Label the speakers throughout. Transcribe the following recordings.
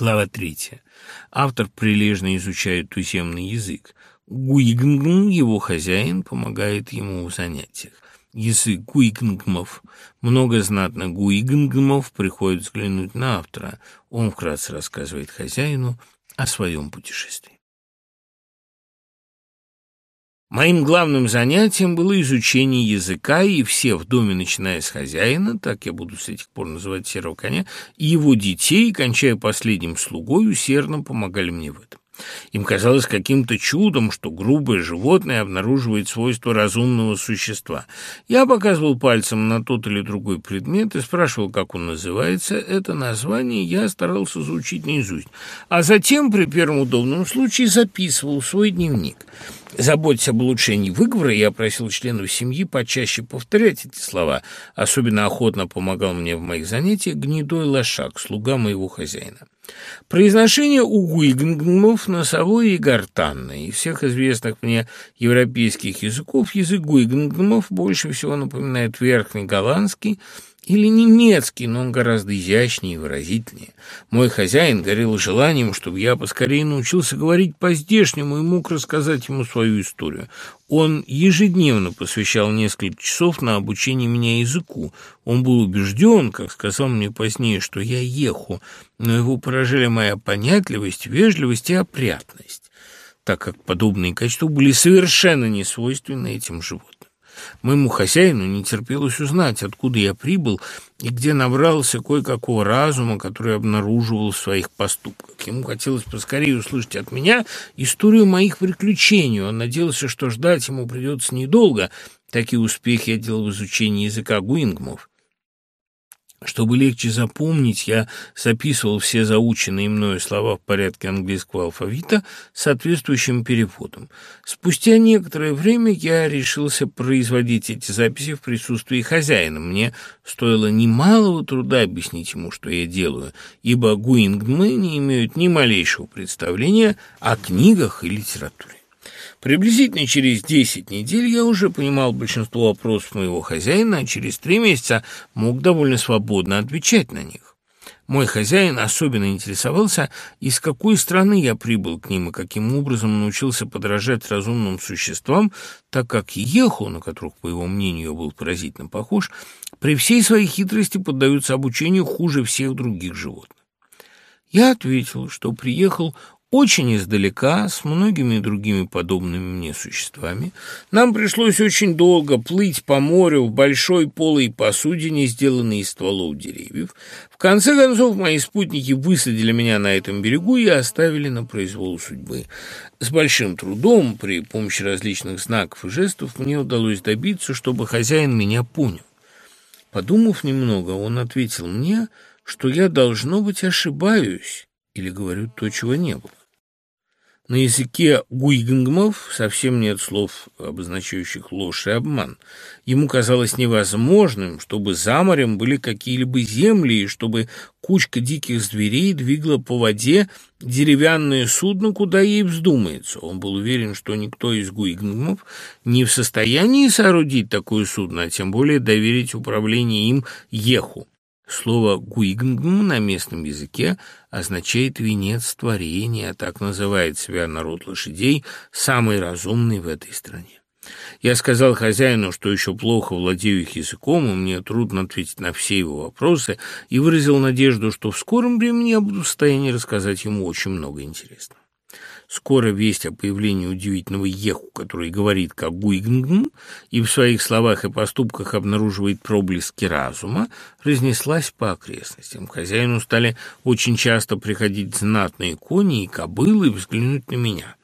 Speaker 1: Глава третья. Автор прилежно изучает туземный язык. Гуигнгм, его хозяин, помогает ему в занятиях. Язык гуигнгмов. Много знатно гуигнгмов приходит взглянуть на автора. Он вкратце рассказывает хозяину о своем путешествии. Моим главным занятием было изучение языка, и все в доме, начиная с хозяина, так я буду с этих пор называть серого коня, и его детей, кончая последним слугой, усердно помогали мне в этом. Им казалось каким-то чудом, что грубое животное обнаруживает свойства разумного существа. Я показывал пальцем на тот или другой предмет и спрашивал, как он называется. Это название я старался заучить наизусть, а затем при первом удобном случае записывал свой дневник. Заботясь об улучшении выговора, я просил членов семьи почаще повторять эти слова. Особенно охотно помогал мне в моих занятиях гнедой лошак, слуга моего хозяина. Произношение у гуигнгмов носовое и гортанное. Из всех известных мне европейских языков язык гуигнгмов больше всего напоминает верхний голландский – или немецкий, но он гораздо изящнее и выразительнее. Мой хозяин горел желанием, чтобы я поскорее научился говорить по-здешнему и мог рассказать ему свою историю. Он ежедневно посвящал несколько часов на обучение меня языку. Он был убежден, как сказал мне позднее, что я еху, но его поражали моя понятливость, вежливость и опрятность, так как подобные качества были совершенно не свойственны этим животным. Моему хозяину не терпелось узнать, откуда я прибыл и где набрался кое-какого разума, который обнаруживал в своих поступках. Ему хотелось поскорее услышать от меня историю моих приключений. Он надеялся, что ждать ему придется недолго. Такие успехи я делал в изучении языка гуингмов. Чтобы легче запомнить, я записывал все заученные мною слова в порядке английского алфавита соответствующим переводом. Спустя некоторое время я решился производить эти записи в присутствии хозяина. Мне стоило немалого труда объяснить ему, что я делаю, ибо гуингмы не имеют ни малейшего представления о книгах и литературе. Приблизительно через 10 недель я уже понимал большинство вопросов моего хозяина, а через три месяца мог довольно свободно отвечать на них. Мой хозяин особенно интересовался, из какой страны я прибыл к ним и каким образом научился подражать разумным существам, так как Еху, на которых, по его мнению, был поразительно похож, при всей своей хитрости поддаются обучению хуже всех других животных. Я ответил, что приехал очень издалека, с многими другими подобными мне существами, нам пришлось очень долго плыть по морю в большой полой посудине, сделанной из стволов деревьев. В конце концов, мои спутники высадили меня на этом берегу и оставили на произвол судьбы. С большим трудом, при помощи различных знаков и жестов, мне удалось добиться, чтобы хозяин меня понял. Подумав немного, он ответил мне, что я, должно быть, ошибаюсь или говорю то, чего не было. На языке гуйгнгмов совсем нет слов, обозначающих ложь и обман. Ему казалось невозможным, чтобы за морем были какие-либо земли, и чтобы кучка диких зверей двигала по воде деревянное судно, куда ей вздумается. Он был уверен, что никто из гуйгнгмов не в состоянии соорудить такое судно, а тем более доверить управление им Еху. Слово «гуигнгм» на местном языке означает «венец творения», так называет себя народ лошадей, самый разумный в этой стране. Я сказал хозяину, что еще плохо владею их языком, и мне трудно ответить на все его вопросы, и выразил надежду, что в скором времени я буду в состоянии рассказать ему очень много интересного. Скоро весть о появлении удивительного Еху, который говорит как Гуигнгн и в своих словах и поступках обнаруживает проблески разума, разнеслась по окрестностям. Хозяину стали очень часто приходить знатные кони и кобылы взглянуть на меня.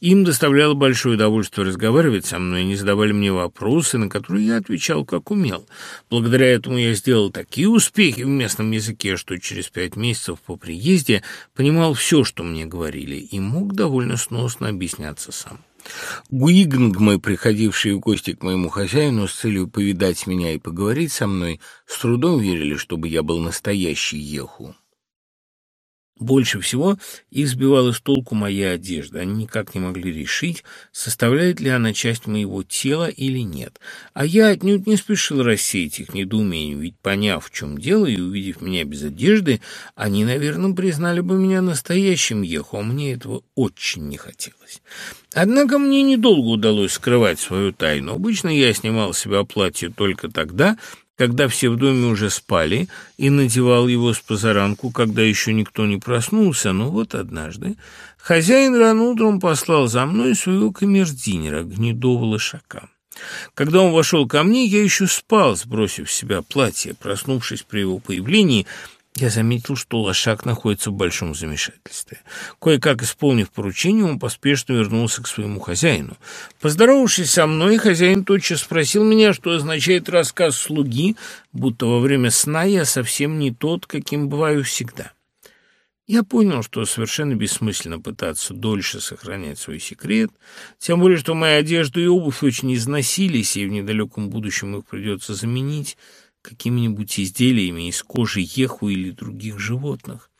Speaker 1: Им доставляло большое удовольствие разговаривать со мной, они задавали мне вопросы, на которые я отвечал как умел. Благодаря этому я сделал такие успехи в местном языке, что через пять месяцев по приезде понимал все, что мне говорили, и мог довольно сносно объясняться сам. Гуигнгмы, приходившие в гости к моему хозяину с целью повидать меня и поговорить со мной, с трудом верили, чтобы я был настоящий еху. Больше всего их сбивала с толку моя одежда. Они никак не могли решить, составляет ли она часть моего тела или нет. А я отнюдь не спешил рассеять их недоумение, ведь, поняв, в чем дело, и увидев меня без одежды, они, наверное, признали бы меня настоящим еху, а мне этого очень не хотелось. Однако мне недолго удалось скрывать свою тайну. Обычно я снимал с себя платье только тогда, когда все в доме уже спали, и надевал его с позаранку, когда еще никто не проснулся. Но вот однажды хозяин рано утром послал за мной своего камердинера гнедого лошака. Когда он вошел ко мне, я еще спал, сбросив с себя платье. Проснувшись при его появлении, я заметил, что лошак находится в большом замешательстве. Кое-как исполнив поручение, он поспешно вернулся к своему хозяину. Поздоровавшись со мной, хозяин тотчас спросил меня, что означает рассказ слуги, будто во время сна я совсем не тот, каким бываю всегда. Я понял, что совершенно бессмысленно пытаться дольше сохранять свой секрет, тем более, что моя одежда и обувь очень износились, и в недалеком будущем их придется заменить какими-нибудь изделиями из кожи еху или других животных.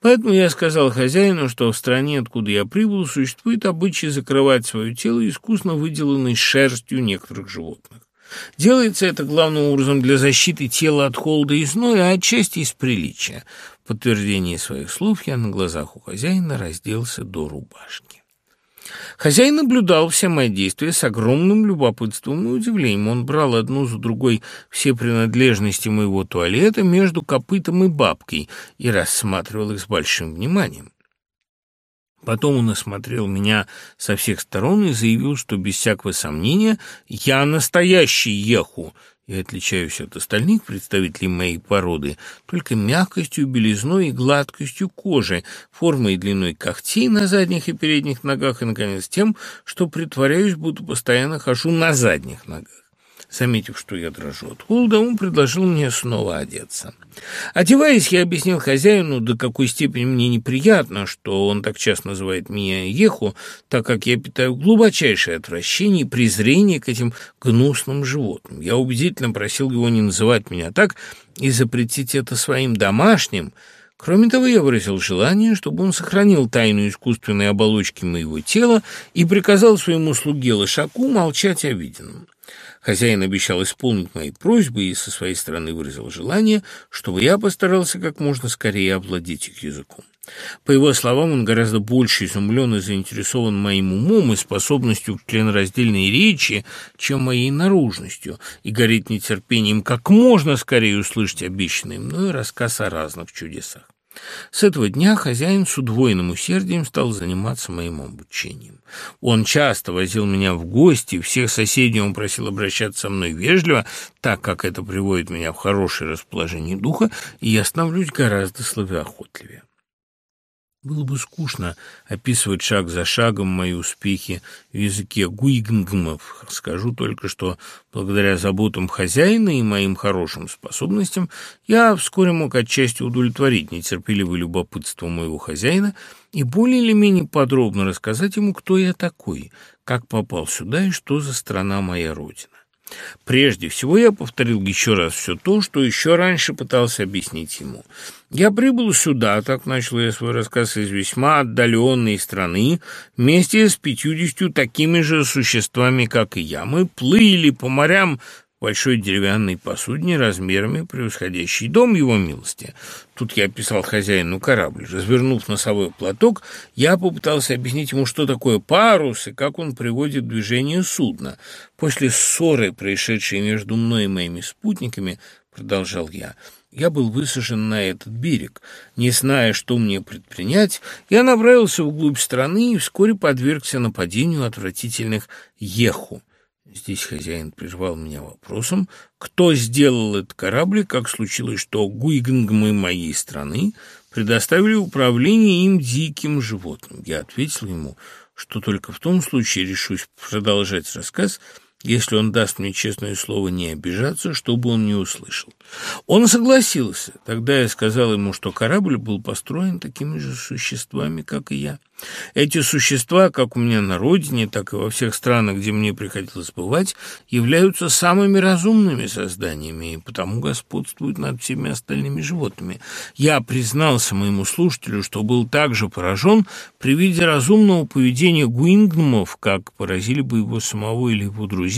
Speaker 1: Поэтому я сказал хозяину, что в стране, откуда я прибыл, существует обычай закрывать свое тело искусно выделанной шерстью некоторых животных. Делается это главным образом для защиты тела от холода и зноя, а отчасти из приличия. В подтверждение своих слов я на глазах у хозяина разделся до рубашки. Хозяин наблюдал все мои действия с огромным любопытством и удивлением. Он брал одну за другой все принадлежности моего туалета между копытом и бабкой и рассматривал их с большим вниманием. Потом он осмотрел меня со всех сторон и заявил, что без всякого сомнения я настоящий еху, я отличаюсь от остальных представителей моей породы только мягкостью, белизной и гладкостью кожи, формой и длиной когтей на задних и передних ногах и, наконец, тем, что притворяюсь, будто постоянно хожу на задних ногах. Заметив, что я дрожу от холода, он предложил мне снова одеться. Одеваясь, я объяснил хозяину, до какой степени мне неприятно, что он так часто называет меня Еху, так как я питаю глубочайшее отвращение и презрение к этим гнусным животным. Я убедительно просил его не называть меня так и запретить это своим домашним, Кроме того, я выразил желание, чтобы он сохранил тайну искусственной оболочки моего тела и приказал своему слуге Лошаку молчать о виденном. Хозяин обещал исполнить мои просьбы и со своей стороны выразил желание, чтобы я постарался как можно скорее овладеть их языком. По его словам, он гораздо больше изумлен и заинтересован моим умом и способностью к членораздельной речи, чем моей наружностью, и горит нетерпением как можно скорее услышать обещанный мною рассказ о разных чудесах. С этого дня хозяин с удвоенным усердием стал заниматься моим обучением. Он часто возил меня в гости, всех соседей он просил обращаться со мной вежливо, так как это приводит меня в хорошее расположение духа, и я становлюсь гораздо словеохотливее. Было бы скучно описывать шаг за шагом мои успехи в языке гуигнгмов. Скажу только, что благодаря заботам хозяина и моим хорошим способностям я вскоре мог отчасти удовлетворить нетерпеливое любопытство моего хозяина и более или менее подробно рассказать ему, кто я такой, как попал сюда и что за страна моя родина. Прежде всего я повторил еще раз все то, что еще раньше пытался объяснить ему. Я прибыл сюда, так начал я свой рассказ, из весьма отдаленной страны, вместе с пятьюдесятью такими же существами, как и я. Мы плыли по морям большой деревянной посудине размерами превосходящий дом его милости. Тут я описал хозяину корабль. Развернув носовой платок, я попытался объяснить ему, что такое парус и как он приводит движение судно. После ссоры, происшедшей между мной и моими спутниками, продолжал я, я был высажен на этот берег. Не зная, что мне предпринять, я направился вглубь страны и вскоре подвергся нападению отвратительных еху. Здесь хозяин прервал меня вопросом, кто сделал этот корабль, как случилось, что гуигнгмы моей страны предоставили управление им диким животным. Я ответил ему, что только в том случае решусь продолжать рассказ, если он даст мне честное слово не обижаться, чтобы он не услышал. Он согласился. Тогда я сказал ему, что корабль был построен такими же существами, как и я. Эти существа, как у меня на родине, так и во всех странах, где мне приходилось бывать, являются самыми разумными созданиями и потому господствуют над всеми остальными животными. Я признался моему слушателю, что был также поражен при виде разумного поведения гуингнумов, как поразили бы его самого или его друзей,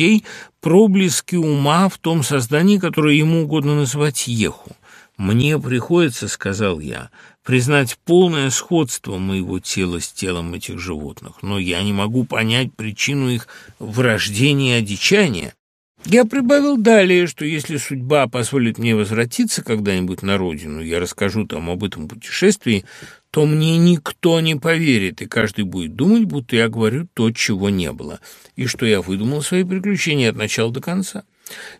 Speaker 1: проблески ума в том создании, которое ему угодно называть еху. «Мне приходится, — сказал я, — признать полное сходство моего тела с телом этих животных, но я не могу понять причину их врождения и одичания. Я прибавил далее, что если судьба позволит мне возвратиться когда-нибудь на родину, я расскажу там об этом путешествии, то мне никто не поверит, и каждый будет думать, будто я говорю то, чего не было, и что я выдумал свои приключения от начала до конца.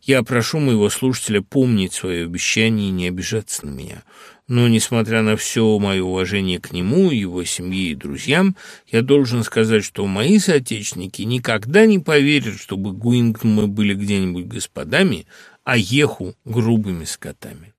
Speaker 1: Я прошу моего слушателя помнить свое обещание и не обижаться на меня. Но, несмотря на все мое уважение к нему, его семье и друзьям, я должен сказать, что мои соотечественники никогда не поверят, чтобы Гуингмы были где-нибудь господами, а Еху — грубыми скотами.